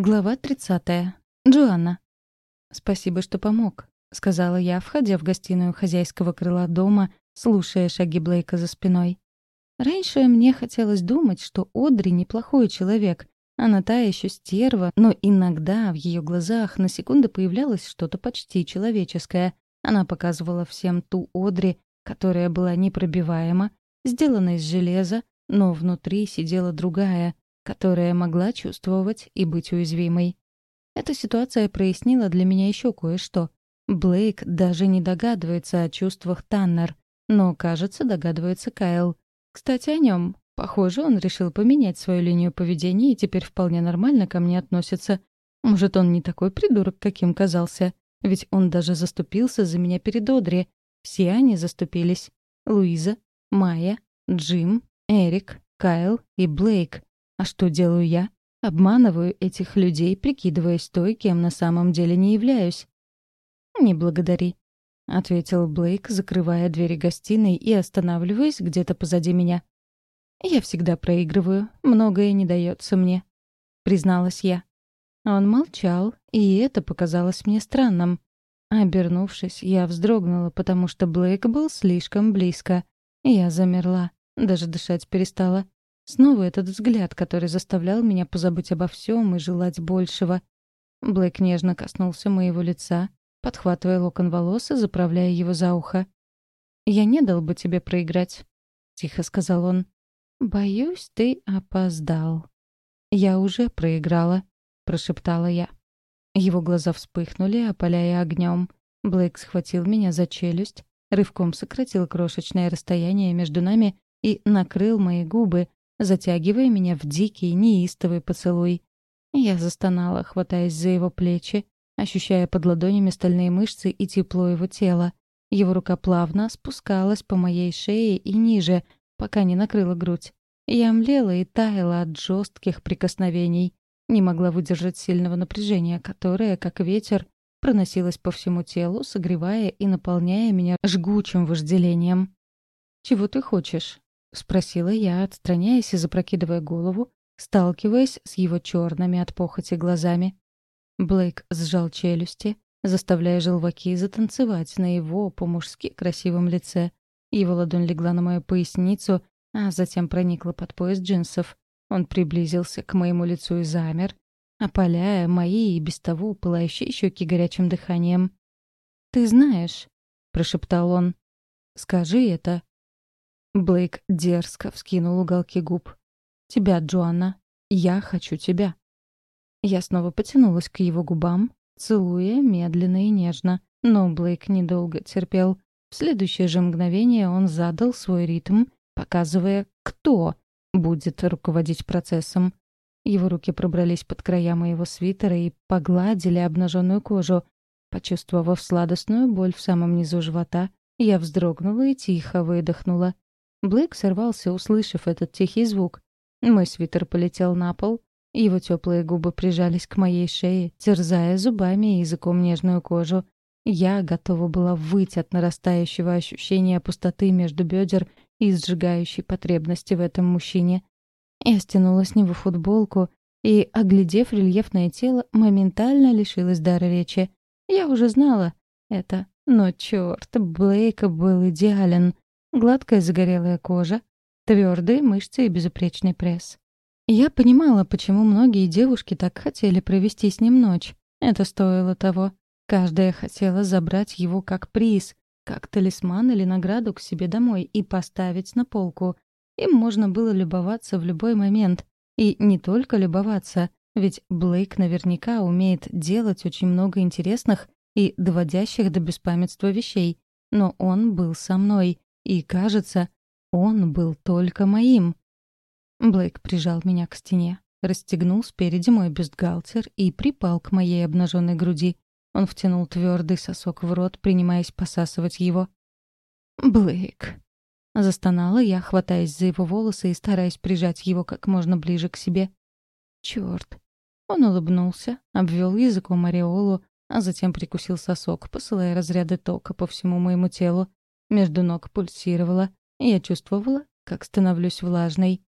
Глава 30. Джоанна. «Спасибо, что помог», — сказала я, входя в гостиную хозяйского крыла дома, слушая шаги Блейка за спиной. Раньше мне хотелось думать, что Одри неплохой человек. Она та еще стерва, но иногда в ее глазах на секунду появлялось что-то почти человеческое. Она показывала всем ту Одри, которая была непробиваема, сделана из железа, но внутри сидела другая, которая могла чувствовать и быть уязвимой. Эта ситуация прояснила для меня еще кое-что. Блейк даже не догадывается о чувствах Таннер, но, кажется, догадывается Кайл. Кстати, о нем. Похоже, он решил поменять свою линию поведения и теперь вполне нормально ко мне относится. Может, он не такой придурок, каким казался. Ведь он даже заступился за меня перед Одри. Все они заступились. Луиза, Майя, Джим, Эрик, Кайл и Блейк. А что делаю я? Обманываю этих людей, прикидываясь той, кем на самом деле не являюсь. «Не благодари», — ответил Блейк, закрывая двери гостиной и останавливаясь где-то позади меня. «Я всегда проигрываю, многое не дается мне», — призналась я. Он молчал, и это показалось мне странным. Обернувшись, я вздрогнула, потому что Блейк был слишком близко. Я замерла, даже дышать перестала. Снова этот взгляд, который заставлял меня позабыть обо всем и желать большего. Блэк нежно коснулся моего лица, подхватывая локон волос и заправляя его за ухо. «Я не дал бы тебе проиграть», — тихо сказал он. «Боюсь, ты опоздал». «Я уже проиграла», — прошептала я. Его глаза вспыхнули, опаляя огнем. Блэк схватил меня за челюсть, рывком сократил крошечное расстояние между нами и накрыл мои губы, затягивая меня в дикий, неистовый поцелуй. Я застонала, хватаясь за его плечи, ощущая под ладонями стальные мышцы и тепло его тела. Его рука плавно спускалась по моей шее и ниже, пока не накрыла грудь. Я млела и таяла от жестких прикосновений. Не могла выдержать сильного напряжения, которое, как ветер, проносилось по всему телу, согревая и наполняя меня жгучим вожделением. «Чего ты хочешь?» — спросила я, отстраняясь и запрокидывая голову, сталкиваясь с его черными от похоти глазами. Блейк сжал челюсти, заставляя желваки затанцевать на его по-мужски красивом лице. Его ладонь легла на мою поясницу, а затем проникла под пояс джинсов. Он приблизился к моему лицу и замер, опаляя мои и без того пылающие щеки горячим дыханием. «Ты знаешь», — прошептал он, — «скажи это». Блейк дерзко вскинул уголки губ. «Тебя, Джоанна. Я хочу тебя». Я снова потянулась к его губам, целуя медленно и нежно. Но Блейк недолго терпел. В следующее же мгновение он задал свой ритм, показывая, кто будет руководить процессом. Его руки пробрались под края моего свитера и погладили обнаженную кожу. Почувствовав сладостную боль в самом низу живота, я вздрогнула и тихо выдохнула. Блейк сорвался, услышав этот тихий звук. Мой свитер полетел на пол, его теплые губы прижались к моей шее, терзая зубами и языком нежную кожу. Я готова была выть от нарастающего ощущения пустоты между бедер и сжигающей потребности в этом мужчине. Я стянула с него футболку и, оглядев рельефное тело, моментально лишилась дара речи. Я уже знала это, но черт, Блейк был идеален — Гладкая загорелая кожа, твердые мышцы и безупречный пресс. Я понимала, почему многие девушки так хотели провести с ним ночь. Это стоило того. Каждая хотела забрать его как приз, как талисман или награду к себе домой и поставить на полку. Им можно было любоваться в любой момент. И не только любоваться, ведь Блейк наверняка умеет делать очень много интересных и доводящих до беспамятства вещей. Но он был со мной, и, кажется, он был только моим. Блейк прижал меня к стене, расстегнул спереди мой бюстгальтер и припал к моей обнаженной груди. Он втянул твердый сосок в рот, принимаясь посасывать его. «Блейк!» Застонала я, хватаясь за его волосы и стараясь прижать его как можно ближе к себе. «Чёрт!» Он улыбнулся, обвел языком ореолу, а затем прикусил сосок, посылая разряды тока по всему моему телу. Между ног пульсировало, и я чувствовала, как становлюсь влажной.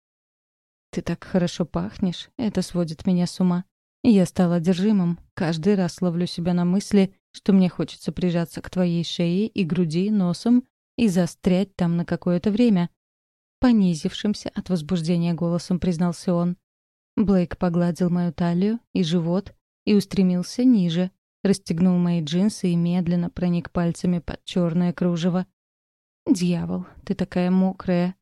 «Ты так хорошо пахнешь, это сводит меня с ума», Я стал одержимым. Каждый раз ловлю себя на мысли, что мне хочется прижаться к твоей шее и груди носом и застрять там на какое-то время. Понизившимся от возбуждения голосом признался он. Блейк погладил мою талию и живот и устремился ниже, расстегнул мои джинсы и медленно проник пальцами под черное кружево. «Дьявол, ты такая мокрая!»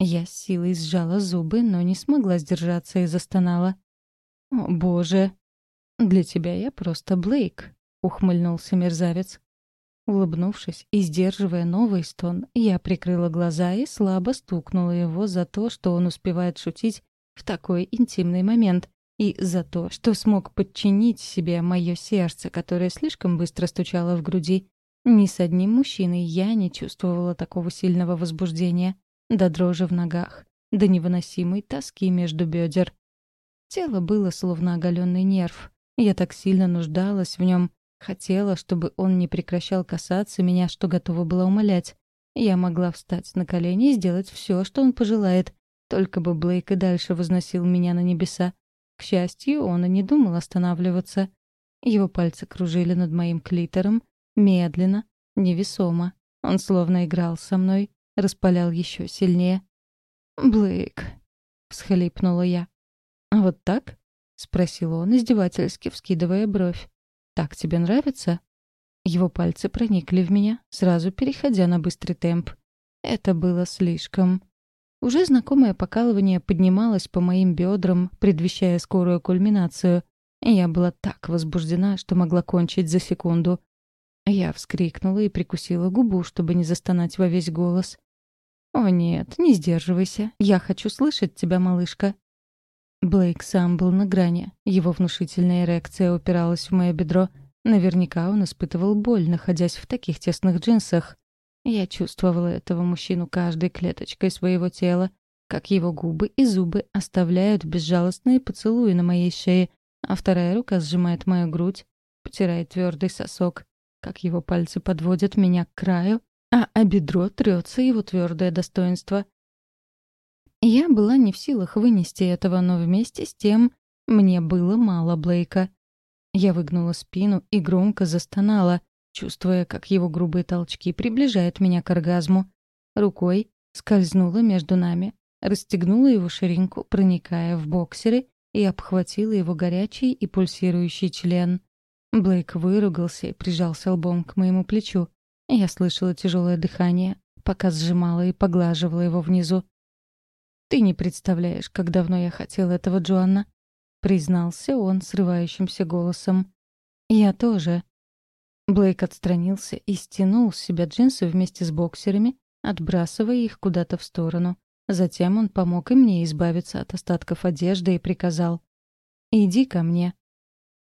Я с силой сжала зубы, но не смогла сдержаться и застонала. «О, боже!» «Для тебя я просто Блейк», — ухмыльнулся мерзавец. Улыбнувшись и сдерживая новый стон, я прикрыла глаза и слабо стукнула его за то, что он успевает шутить в такой интимный момент, и за то, что смог подчинить себе мое сердце, которое слишком быстро стучало в груди. Ни с одним мужчиной я не чувствовала такого сильного возбуждения, до дрожи в ногах, до невыносимой тоски между бедер. Тело было словно оголенный нерв. Я так сильно нуждалась в нем, Хотела, чтобы он не прекращал касаться меня, что готова была умолять. Я могла встать на колени и сделать все, что он пожелает, только бы Блейк и дальше возносил меня на небеса. К счастью, он и не думал останавливаться. Его пальцы кружили над моим клитором, медленно, невесомо. Он словно играл со мной, распалял еще сильнее. «Блейк», — всхлипнула я. «Вот так?» — спросил он, издевательски вскидывая бровь. «Так тебе нравится?» Его пальцы проникли в меня, сразу переходя на быстрый темп. Это было слишком. Уже знакомое покалывание поднималось по моим бедрам, предвещая скорую кульминацию. Я была так возбуждена, что могла кончить за секунду. Я вскрикнула и прикусила губу, чтобы не застонать во весь голос. «О нет, не сдерживайся. Я хочу слышать тебя, малышка». Блейк сам был на грани. Его внушительная эрекция упиралась в мое бедро. Наверняка он испытывал боль, находясь в таких тесных джинсах. Я чувствовала этого мужчину каждой клеточкой своего тела, как его губы и зубы оставляют безжалостные поцелуи на моей шее, а вторая рука сжимает мою грудь, потирает твердый сосок, как его пальцы подводят меня к краю, а о бедро трется его твердое достоинство — я была не в силах вынести этого, но вместе с тем мне было мало Блейка. Я выгнула спину и громко застонала, чувствуя, как его грубые толчки приближают меня к оргазму. Рукой скользнула между нами, расстегнула его ширинку, проникая в боксеры, и обхватила его горячий и пульсирующий член. Блейк выругался и прижался лбом к моему плечу. Я слышала тяжелое дыхание, пока сжимала и поглаживала его внизу. «Ты не представляешь, как давно я хотел этого, Джоанна», — признался он срывающимся голосом. «Я тоже». Блейк отстранился и стянул с себя джинсы вместе с боксерами, отбрасывая их куда-то в сторону. Затем он помог и мне избавиться от остатков одежды и приказал «Иди ко мне».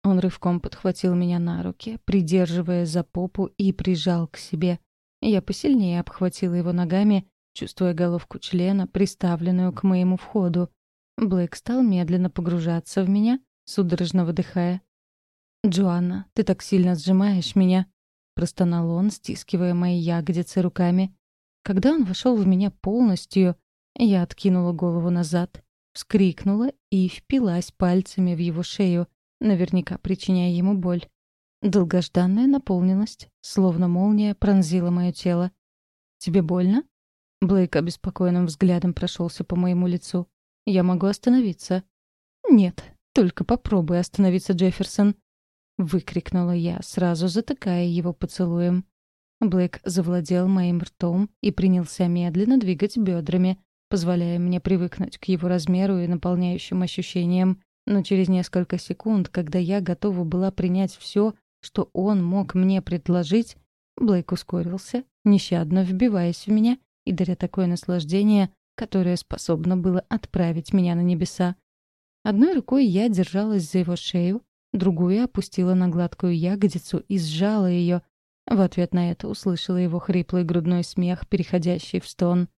Он рывком подхватил меня на руки, придерживая за попу и прижал к себе. Я посильнее обхватила его ногами чувствуя головку члена, приставленную к моему входу. Блейк стал медленно погружаться в меня, судорожно выдыхая. «Джоанна, ты так сильно сжимаешь меня», — простонал он, стискивая мои ягодицы руками. Когда он вошел в меня полностью, я откинула голову назад, вскрикнула и впилась пальцами в его шею, наверняка причиняя ему боль. Долгожданная наполненность, словно молния, пронзила мое тело. «Тебе больно?» Блейк обеспокоенным взглядом прошелся по моему лицу. «Я могу остановиться». «Нет, только попробуй остановиться, Джефферсон», — выкрикнула я, сразу затыкая его поцелуем. Блейк завладел моим ртом и принялся медленно двигать бедрами, позволяя мне привыкнуть к его размеру и наполняющим ощущениям. Но через несколько секунд, когда я готова была принять все, что он мог мне предложить, Блейк ускорился, нещадно вбиваясь в меня и даря такое наслаждение, которое способно было отправить меня на небеса. Одной рукой я держалась за его шею, другую опустила на гладкую ягодицу и сжала ее. В ответ на это услышала его хриплый грудной смех, переходящий в стон.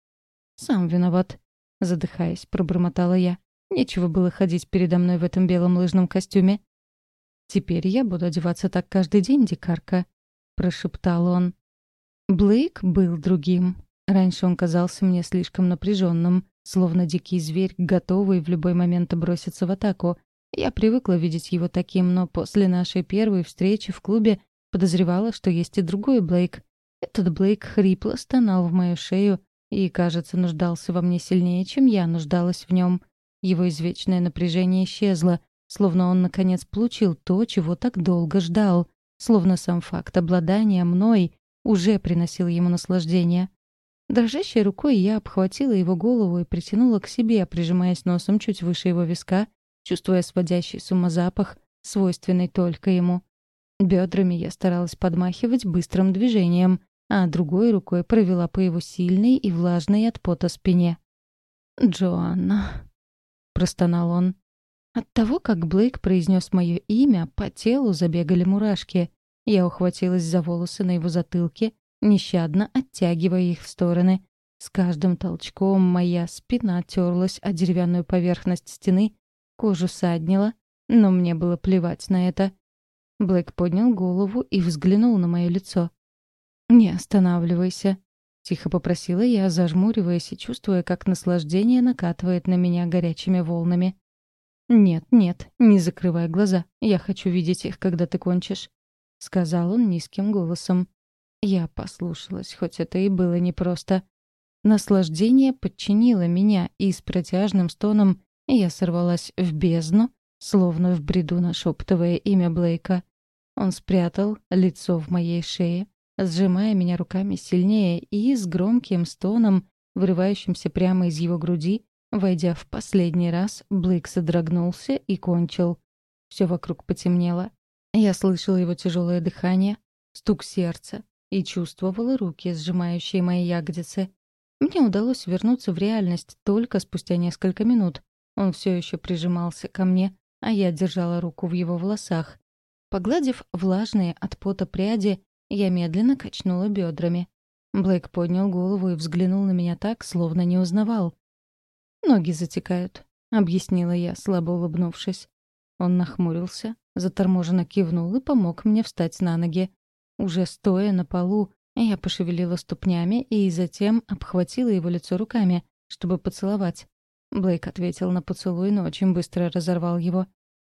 «Сам виноват», — задыхаясь, пробормотала я. Нечего было ходить передо мной в этом белом лыжном костюме. «Теперь я буду одеваться так каждый день, дикарка», — прошептал он. Блейк был другим. Раньше он казался мне слишком напряженным, словно дикий зверь, готовый в любой момент броситься в атаку. Я привыкла видеть его таким, но после нашей первой встречи в клубе подозревала, что есть и другой Блейк. Этот Блейк хрипло стонал в мою шею и, кажется, нуждался во мне сильнее, чем я нуждалась в нем. Его извечное напряжение исчезло, словно он, наконец, получил то, чего так долго ждал, словно сам факт обладания мной уже приносил ему наслаждение. Дрожащей рукой я обхватила его голову и притянула к себе, прижимаясь носом чуть выше его виска, чувствуя сводящий с ума запах, свойственный только ему. Бедрами я старалась подмахивать быстрым движением, а другой рукой провела по его сильной и влажной от пота спине. «Джоанна», — простонал он. От того, как Блейк произнес мое имя, по телу забегали мурашки. Я ухватилась за волосы на его затылке, нещадно оттягивая их в стороны. С каждым толчком моя спина терлась о деревянную поверхность стены, кожу саднила, но мне было плевать на это. Блэк поднял голову и взглянул на мое лицо. «Не останавливайся», — тихо попросила я, зажмуриваясь и чувствуя, как наслаждение накатывает на меня горячими волнами. «Нет, нет, не закрывай глаза. Я хочу видеть их, когда ты кончишь», — сказал он низким голосом. Я послушалась, хоть это и было непросто. Наслаждение подчинило меня, и с протяжным стоном я сорвалась в бездну, словно в бреду нашептывая имя Блейка. Он спрятал лицо в моей шее, сжимая меня руками сильнее и с громким стоном, вырывающимся прямо из его груди, Войдя в последний раз, Блейк содрогнулся и кончил. Все вокруг потемнело. Я слышала его тяжелое дыхание, стук сердца и чувствовала руки, сжимающие мои ягодицы. Мне удалось вернуться в реальность только спустя несколько минут. Он все еще прижимался ко мне, а я держала руку в его волосах. Погладив влажные от пота пряди, я медленно качнула бедрами. Блейк поднял голову и взглянул на меня так, словно не узнавал. «Ноги затекают», — объяснила я, слабо улыбнувшись. Он нахмурился, заторможенно кивнул и помог мне встать на ноги. Уже стоя на полу, я пошевелила ступнями и затем обхватила его лицо руками, чтобы поцеловать. Блейк ответил на поцелуй, но очень быстро разорвал его.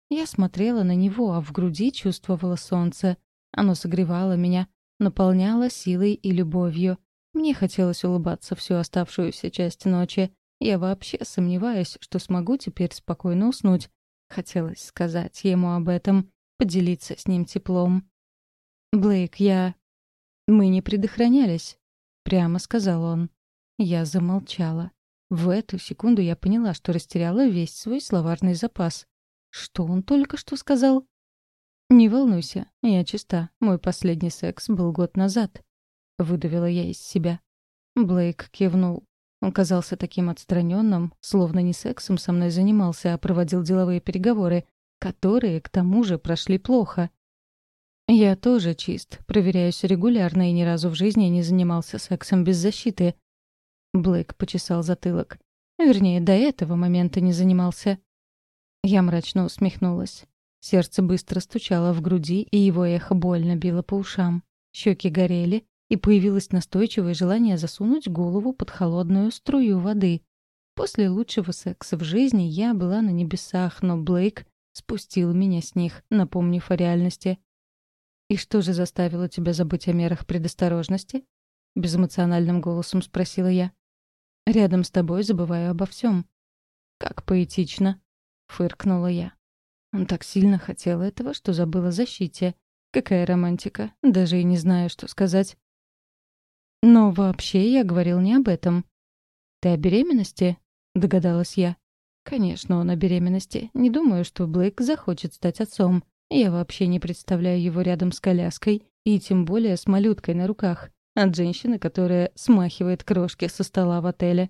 Я смотрела на него, а в груди чувствовала солнце. Оно согревало меня, наполняло силой и любовью. Мне хотелось улыбаться всю оставшуюся часть ночи, я вообще сомневаюсь, что смогу теперь спокойно уснуть. Хотелось сказать ему об этом, поделиться с ним теплом. «Блейк, я...» «Мы не предохранялись», — прямо сказал он. Я замолчала. В эту секунду я поняла, что растеряла весь свой словарный запас. Что он только что сказал? «Не волнуйся, я чиста. Мой последний секс был год назад», — выдавила я из себя. Блейк кивнул. Он казался таким отстраненным, словно не сексом со мной занимался, а проводил деловые переговоры, которые, к тому же, прошли плохо. Я тоже чист, проверяюсь регулярно и ни разу в жизни не занимался сексом без защиты. Блэк почесал затылок. Вернее, до этого момента не занимался. Я мрачно усмехнулась. Сердце быстро стучало в груди, и его эхо больно било по ушам. Щеки горели, и появилось настойчивое желание засунуть голову под холодную струю воды. После лучшего секса в жизни я была на небесах, но Блейк спустил меня с них, напомнив о реальности. «И что же заставило тебя забыть о мерах предосторожности?» — безэмоциональным голосом спросила я. «Рядом с тобой забываю обо всем. «Как поэтично!» — фыркнула я. Он так сильно хотел этого, что забыл о защите. Какая романтика. Даже и не знаю, что сказать. Но вообще я говорил не об этом. «Ты о беременности?» — догадалась я. «Конечно, он о беременности. Не думаю, что Блейк захочет стать отцом. Я вообще не представляю его рядом с коляской, и тем более с малюткой на руках, от женщины, которая смахивает крошки со стола в отеле».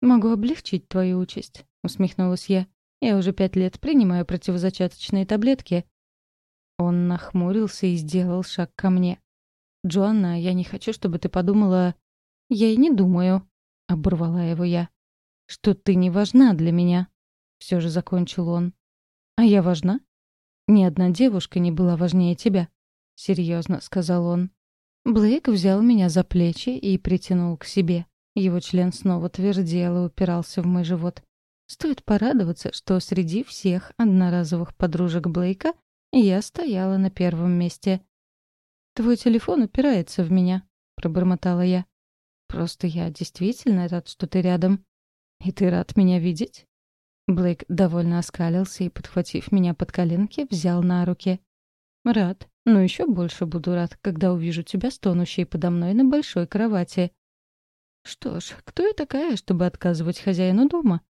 «Могу облегчить твою участь», — усмехнулась я. «Я уже пять лет принимаю противозачаточные таблетки». Он нахмурился и сделал шаг ко мне. «Джоанна, я не хочу, чтобы ты подумала...» «Я и не думаю», — оборвала его я. «Что ты не важна для меня», — все же закончил он. «А я важна?» «Ни одна девушка не была важнее тебя», — серьезно сказал он. Блейк взял меня за плечи и притянул к себе. Его член снова твердел и упирался в мой живот. Стоит порадоваться, что среди всех одноразовых подружек Блейка я стояла на первом месте. «Твой телефон упирается в меня», — пробормотала я. «Просто я действительно рад, что ты рядом. И ты рад меня видеть?» Блейк довольно оскалился и, подхватив меня под коленки, взял на руки. «Рад, но еще больше буду рад, когда увижу тебя стонущей подо мной на большой кровати». «Что ж, кто я такая, чтобы отказывать хозяину дома?»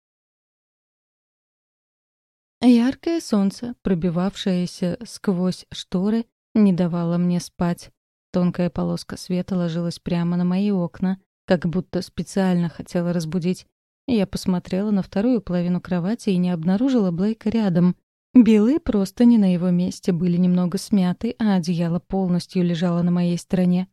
Яркое солнце, пробивавшееся сквозь шторы, не давало мне спать. Тонкая полоска света ложилась прямо на мои окна, как будто специально хотела разбудить. Я посмотрела на вторую половину кровати и не обнаружила Блейка рядом. Белые просто не на его месте были немного смяты, а одеяло полностью лежало на моей стороне.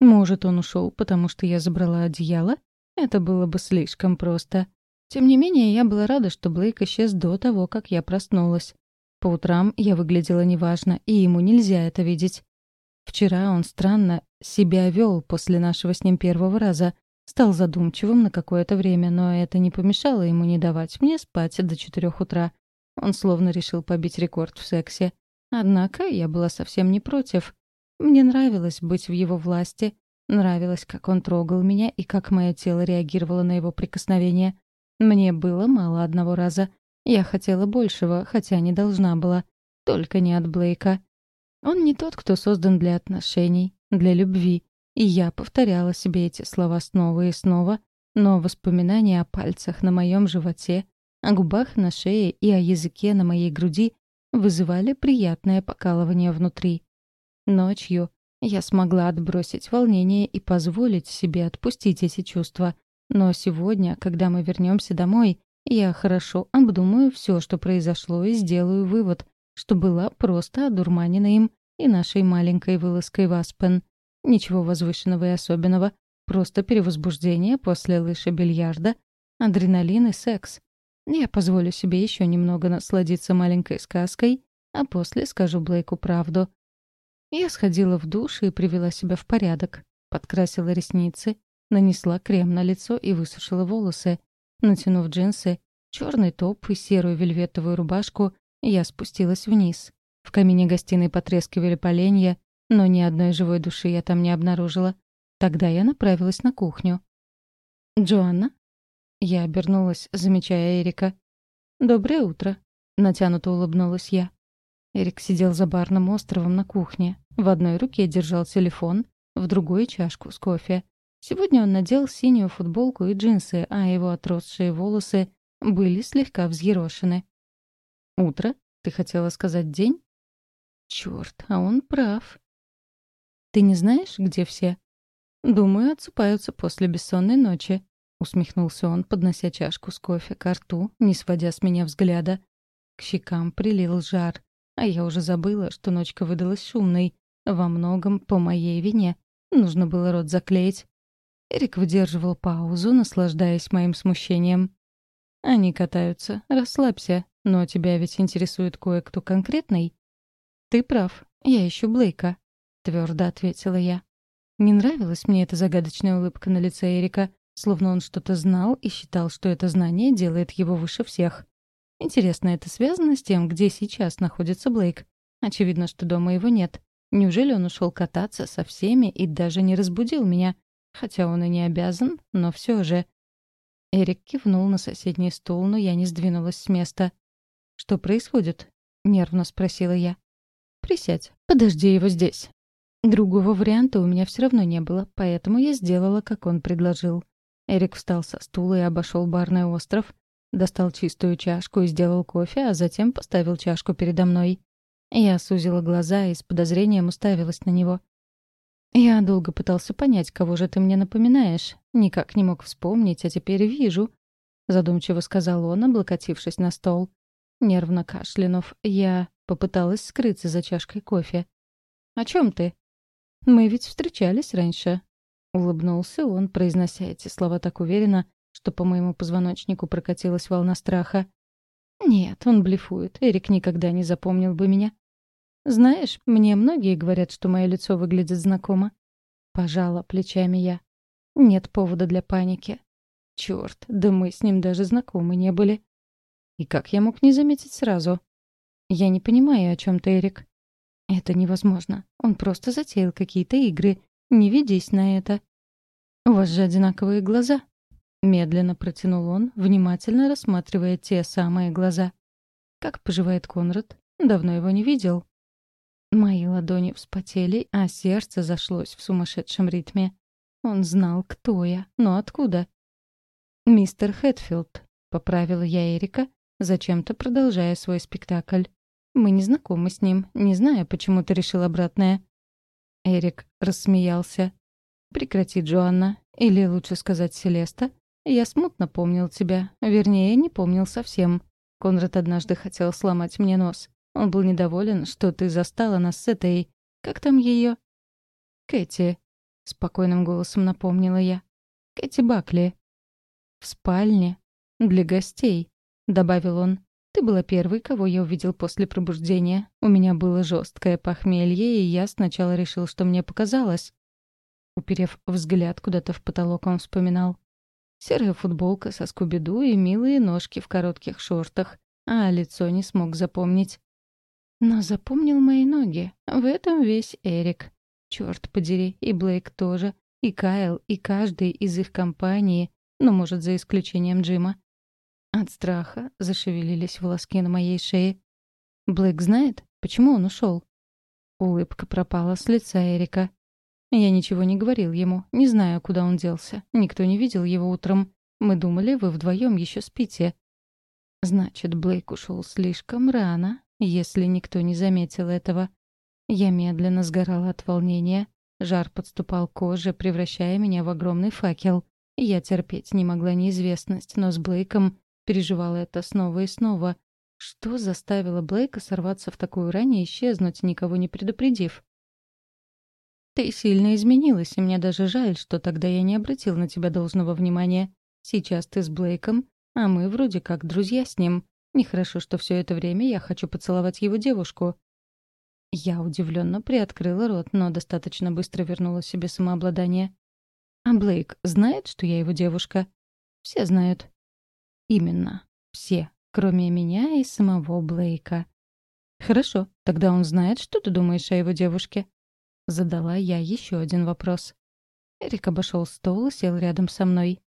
Может, он ушел, потому что я забрала одеяло? Это было бы слишком просто. Тем не менее, я была рада, что Блейк исчез до того, как я проснулась. По утрам я выглядела неважно, и ему нельзя это видеть. Вчера он странно себя вел после нашего с ним первого раза. Стал задумчивым на какое-то время, но это не помешало ему не давать мне спать до четырех утра. Он словно решил побить рекорд в сексе. Однако я была совсем не против. Мне нравилось быть в его власти, нравилось, как он трогал меня и как мое тело реагировало на его прикосновение. Мне было мало одного раза. Я хотела большего, хотя не должна была. Только не от Блейка. Он не тот, кто создан для отношений, для любви. И я повторяла себе эти слова снова и снова, но воспоминания о пальцах на моем животе, о губах на шее и о языке на моей груди вызывали приятное покалывание внутри. Ночью я смогла отбросить волнение и позволить себе отпустить эти чувства, но сегодня, когда мы вернемся домой, я хорошо обдумаю все, что произошло, и сделаю вывод, что была просто одурманена им и нашей маленькой вылазкой в Аспен. Ничего возвышенного и особенного, просто перевозбуждение после лыжи бильярда, адреналин и секс. Я позволю себе еще немного насладиться маленькой сказкой, а после скажу Блейку правду. Я сходила в душ и привела себя в порядок, подкрасила ресницы, Нанесла крем на лицо и высушила волосы. Натянув джинсы, черный топ и серую вельветовую рубашку, я спустилась вниз. В камине гостиной потрескивали поленья, но ни одной живой души я там не обнаружила. Тогда я направилась на кухню. «Джоанна?» Я обернулась, замечая Эрика. «Доброе утро», — натянуто улыбнулась я. Эрик сидел за барным островом на кухне. В одной руке держал телефон, в другой — чашку с кофе. Сегодня он надел синюю футболку и джинсы, а его отросшие волосы были слегка взъерошены. «Утро? Ты хотела сказать день?» «Чёрт, а он прав». «Ты не знаешь, где все?» «Думаю, отсыпаются после бессонной ночи», — усмехнулся он, поднося чашку с кофе к рту, не сводя с меня взгляда. К щекам прилил жар, а я уже забыла, что ночка выдалась шумной. Во многом по моей вине. Нужно было рот заклеить. Эрик выдерживал паузу, наслаждаясь моим смущением. «Они катаются. Расслабься. Но тебя ведь интересует кое-кто конкретный?» «Ты прав. Я ищу Блейка», — твердо ответила я. Не нравилась мне эта загадочная улыбка на лице Эрика, словно он что-то знал и считал, что это знание делает его выше всех. Интересно, это связано с тем, где сейчас находится Блейк? Очевидно, что дома его нет. Неужели он ушел кататься со всеми и даже не разбудил меня? Хотя он и не обязан, но все же. Эрик кивнул на соседний стул, но я не сдвинулась с места. «Что происходит?» — нервно спросила я. «Присядь, подожди его здесь». Другого варианта у меня все равно не было, поэтому я сделала, как он предложил. Эрик встал со стула и обошел барный остров, достал чистую чашку и сделал кофе, а затем поставил чашку передо мной. Я сузила глаза и с подозрением уставилась на него. «Я долго пытался понять, кого же ты мне напоминаешь. Никак не мог вспомнить, а теперь вижу», — задумчиво сказал он, облокотившись на стол. Нервно кашлянув, я попыталась скрыться за чашкой кофе. «О чем ты?» «Мы ведь встречались раньше», — улыбнулся он, произнося эти слова так уверенно, что по моему позвоночнику прокатилась волна страха. «Нет, он блефует. Эрик никогда не запомнил бы меня. «Знаешь, мне многие говорят, что мое лицо выглядит знакомо». Пожала плечами я. Нет повода для паники. Черт, да мы с ним даже знакомы не были. И как я мог не заметить сразу? Я не понимаю, о чем ты, Эрик. Это невозможно. Он просто затеял какие-то игры. Не ведись на это. У вас же одинаковые глаза. Медленно протянул он, внимательно рассматривая те самые глаза. Как поживает Конрад? Давно его не видел. Мои ладони вспотели, а сердце зашлось в сумасшедшем ритме. Он знал, кто я, но откуда? «Мистер Хэтфилд», — поправила я Эрика, зачем-то продолжая свой спектакль. «Мы не знакомы с ним, не зная, почему ты решил обратное». Эрик рассмеялся. «Прекрати, Джоанна. Или лучше сказать, Селеста. Я смутно помнил тебя. Вернее, не помнил совсем. Конрад однажды хотел сломать мне нос. Он был недоволен, что ты застала нас с этой... Как там ее? «Кэти», — спокойным голосом напомнила я. «Кэти Бакли». «В спальне. Для гостей», — добавил он. «Ты была первой, кого я увидел после пробуждения. У меня было жесткое похмелье, и я сначала решил, что мне показалось». Уперев взгляд куда-то в потолок, он вспоминал. Серая футболка со скубиду и милые ножки в коротких шортах, а лицо не смог запомнить. Но запомнил мои ноги. В этом весь Эрик. Черт подери, и Блейк тоже, и Кайл, и каждый из их компании, ну, может, за исключением Джима. От страха зашевелились волоски на моей шее. Блейк знает, почему он ушел. Улыбка пропала с лица Эрика. Я ничего не говорил ему, не знаю, куда он делся. Никто не видел его утром. Мы думали, вы вдвоем еще спите. Значит, Блейк ушел слишком рано, если никто не заметил этого. Я медленно сгорала от волнения. Жар подступал к коже, превращая меня в огромный факел. Я терпеть не могла неизвестность, но с Блейком переживала это снова и снова. Что заставило Блейка сорваться в такую рань и исчезнуть, никого не предупредив? «Ты сильно изменилась, и мне даже жаль, что тогда я не обратил на тебя должного внимания. Сейчас ты с Блейком, а мы вроде как друзья с ним. Нехорошо, что все это время я хочу поцеловать его девушку. Я удивленно приоткрыла рот, но достаточно быстро вернула себе самообладание. А Блейк знает, что я его девушка? Все знают. Именно. Все, кроме меня и самого Блейка. Хорошо, тогда он знает, что ты думаешь о его девушке. Задала я еще один вопрос. Эрик обошел стол и сел рядом со мной.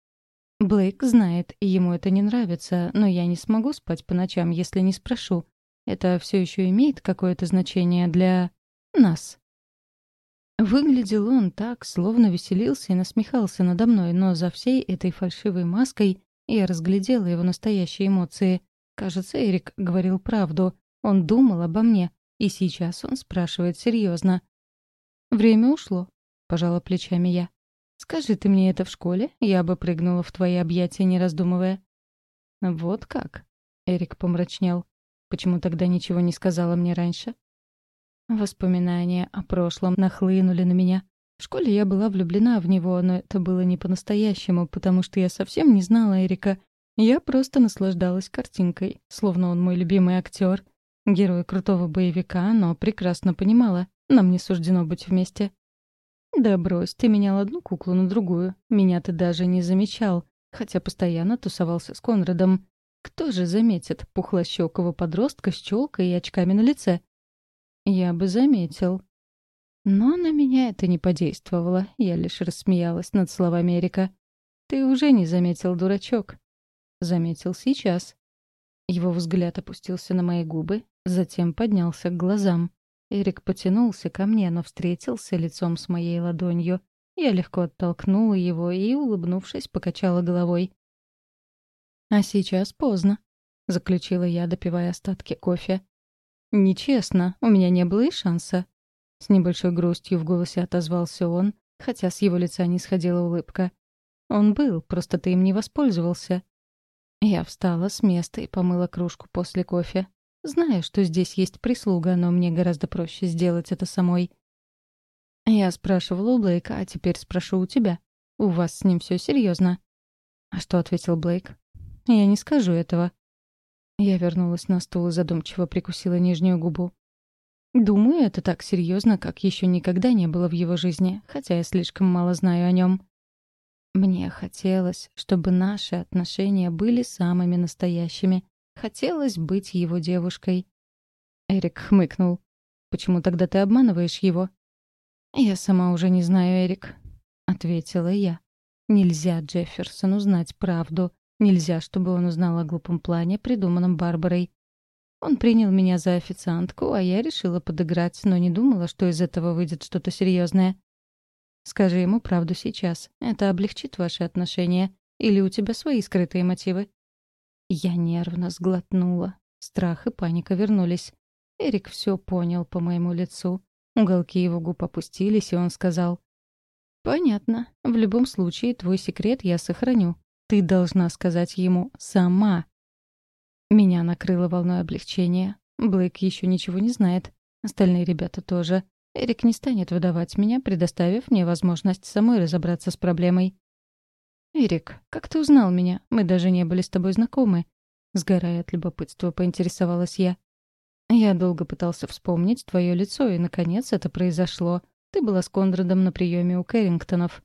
Блейк знает, и ему это не нравится, но я не смогу спать по ночам, если не спрошу. Это все еще имеет какое-то значение для... нас. Выглядел он так, словно веселился и насмехался надо мной, но за всей этой фальшивой маской я разглядела его настоящие эмоции. Кажется, Эрик говорил правду. Он думал обо мне, и сейчас он спрашивает серьезно. «Время ушло», — пожала плечами я. Скажи ты мне это в школе, я бы прыгнула в твои объятия, не раздумывая. Вот как? Эрик помрачнел. Почему тогда ничего не сказала мне раньше? Воспоминания о прошлом нахлынули на меня. В школе я была влюблена в него, но это было не по-настоящему, потому что я совсем не знала Эрика. Я просто наслаждалась картинкой, словно он мой любимый актер, герой крутого боевика, но прекрасно понимала, нам не суждено быть вместе. «Да брось, ты менял одну куклу на другую. Меня ты даже не замечал, хотя постоянно тусовался с Конрадом. Кто же заметит пухлощёкого подростка с челкой и очками на лице?» «Я бы заметил». Но на меня это не подействовало. Я лишь рассмеялась над словами Эрика. «Ты уже не заметил, дурачок». Заметил сейчас. Его взгляд опустился на мои губы, затем поднялся к глазам. Эрик потянулся ко мне, но встретился лицом с моей ладонью. Я легко оттолкнула его и, улыбнувшись, покачала головой. «А сейчас поздно», — заключила я, допивая остатки кофе. «Нечестно, у меня не было и шанса». С небольшой грустью в голосе отозвался он, хотя с его лица не сходила улыбка. «Он был, просто ты им не воспользовался». Я встала с места и помыла кружку после кофе. Знаю, что здесь есть прислуга, но мне гораздо проще сделать это самой. Я спрашивала у Блейка, а теперь спрошу у тебя. У вас с ним все серьезно? А что ответил Блейк? Я не скажу этого. Я вернулась на стул и задумчиво прикусила нижнюю губу. Думаю, это так серьезно, как еще никогда не было в его жизни, хотя я слишком мало знаю о нем. Мне хотелось, чтобы наши отношения были самыми настоящими, Хотелось быть его девушкой. Эрик хмыкнул. «Почему тогда ты обманываешь его?» «Я сама уже не знаю, Эрик», — ответила я. «Нельзя Джефферсону знать правду. Нельзя, чтобы он узнал о глупом плане, придуманном Барбарой. Он принял меня за официантку, а я решила подыграть, но не думала, что из этого выйдет что-то серьезное. Скажи ему правду сейчас. Это облегчит ваши отношения. Или у тебя свои скрытые мотивы?» Я нервно сглотнула. Страх и паника вернулись. Эрик все понял по моему лицу. Уголки его губ опустились, и он сказал. «Понятно. В любом случае, твой секрет я сохраню. Ты должна сказать ему сама». Меня накрыло волной облегчения. Блейк еще ничего не знает. Остальные ребята тоже. Эрик не станет выдавать меня, предоставив мне возможность самой разобраться с проблемой. «Эрик, как ты узнал меня? Мы даже не были с тобой знакомы». Сгорая от любопытства, поинтересовалась я. «Я долго пытался вспомнить твое лицо, и, наконец, это произошло. Ты была с Кондрадом на приеме у Кэррингтонов».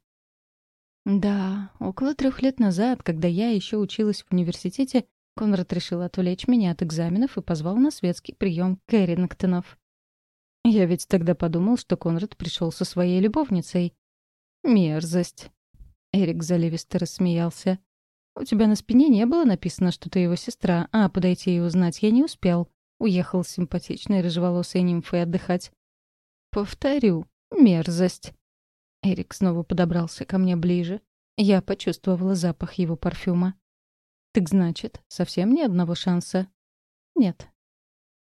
«Да, около трех лет назад, когда я еще училась в университете, Конрад решил отвлечь меня от экзаменов и позвал на светский прием Кэррингтонов. Я ведь тогда подумал, что Конрад пришел со своей любовницей. Мерзость. Эрик заливисто рассмеялся. «У тебя на спине не было написано, что ты его сестра, а подойти и узнать я не успел. Уехал с симпатичной рыжеволосой нимфой отдыхать». «Повторю, мерзость». Эрик снова подобрался ко мне ближе. Я почувствовала запах его парфюма. «Так значит, совсем ни одного шанса?» «Нет».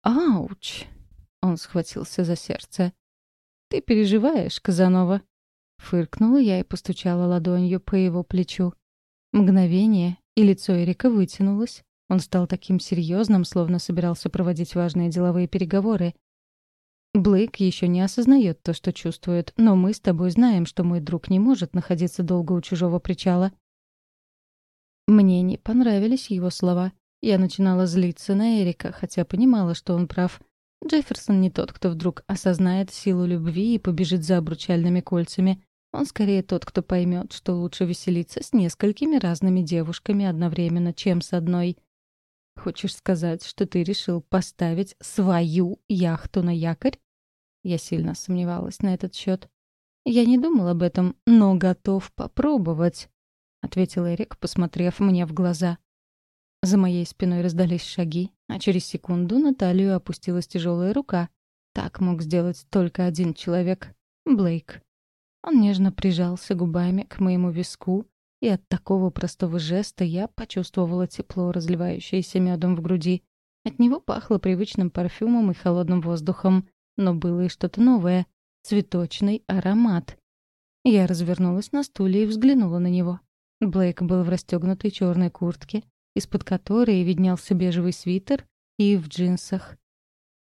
«Ауч!» Он схватился за сердце. «Ты переживаешь, Казанова?» Фыркнула я и постучала ладонью по его плечу. Мгновение, и лицо Эрика вытянулось. Он стал таким серьезным, словно собирался проводить важные деловые переговоры. Блейк еще не осознает то, что чувствует, но мы с тобой знаем, что мой друг не может находиться долго у чужого причала. Мне не понравились его слова. Я начинала злиться на Эрика, хотя понимала, что он прав. Джефферсон не тот, кто вдруг осознает силу любви и побежит за обручальными кольцами. Он скорее тот, кто поймет, что лучше веселиться с несколькими разными девушками одновременно, чем с одной. Хочешь сказать, что ты решил поставить свою яхту на якорь? Я сильно сомневалась на этот счет. Я не думал об этом, но готов попробовать, ответил Эрик, посмотрев мне в глаза. За моей спиной раздались шаги, а через секунду на талию опустилась тяжелая рука. Так мог сделать только один человек — Блейк. Он нежно прижался губами к моему виску, и от такого простого жеста я почувствовала тепло, разливающееся медом в груди. От него пахло привычным парфюмом и холодным воздухом, но было и что-то новое — цветочный аромат. Я развернулась на стуле и взглянула на него. Блейк был в расстегнутой черной куртке, из-под которой виднелся бежевый свитер и в джинсах.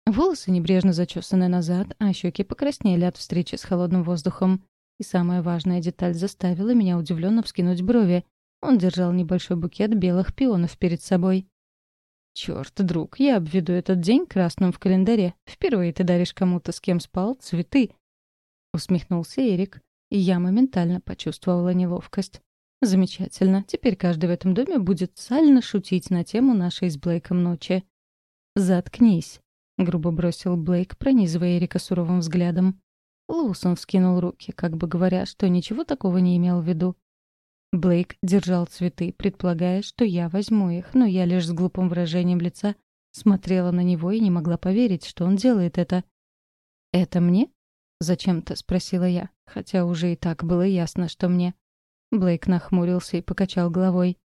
Волосы небрежно зачесаны назад, а щеки покраснели от встречи с холодным воздухом. И самая важная деталь заставила меня удивленно вскинуть брови. Он держал небольшой букет белых пионов перед собой. «Чёрт, друг, я обведу этот день красным в календаре. Впервые ты даришь кому-то, с кем спал, цветы». Усмехнулся Эрик, и я моментально почувствовала неловкость. «Замечательно. Теперь каждый в этом доме будет сально шутить на тему нашей с Блейком ночи». «Заткнись», — грубо бросил Блейк, пронизывая Эрика суровым взглядом. Лоусон вскинул руки, как бы говоря, что ничего такого не имел в виду. Блейк держал цветы, предполагая, что я возьму их, но я лишь с глупым выражением лица смотрела на него и не могла поверить, что он делает это. «Это мне?» — зачем-то спросила я, хотя уже и так было ясно, что мне. Блейк нахмурился и покачал головой.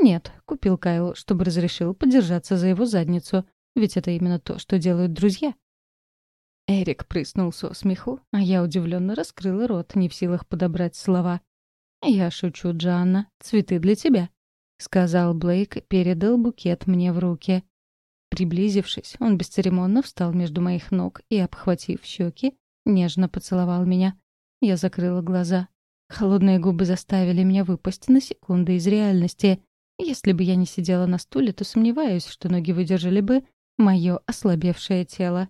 «Нет, купил Кайлу, чтобы разрешил подержаться за его задницу, ведь это именно то, что делают друзья». Эрик прыснул со смеху, а я удивленно раскрыла рот, не в силах подобрать слова. «Я шучу, Джанна. Цветы для тебя», — сказал Блейк передал букет мне в руки. Приблизившись, он бесцеремонно встал между моих ног и, обхватив щеки, нежно поцеловал меня. Я закрыла глаза. Холодные губы заставили меня выпасть на секунду из реальности. Если бы я не сидела на стуле, то сомневаюсь, что ноги выдержали бы мое ослабевшее тело.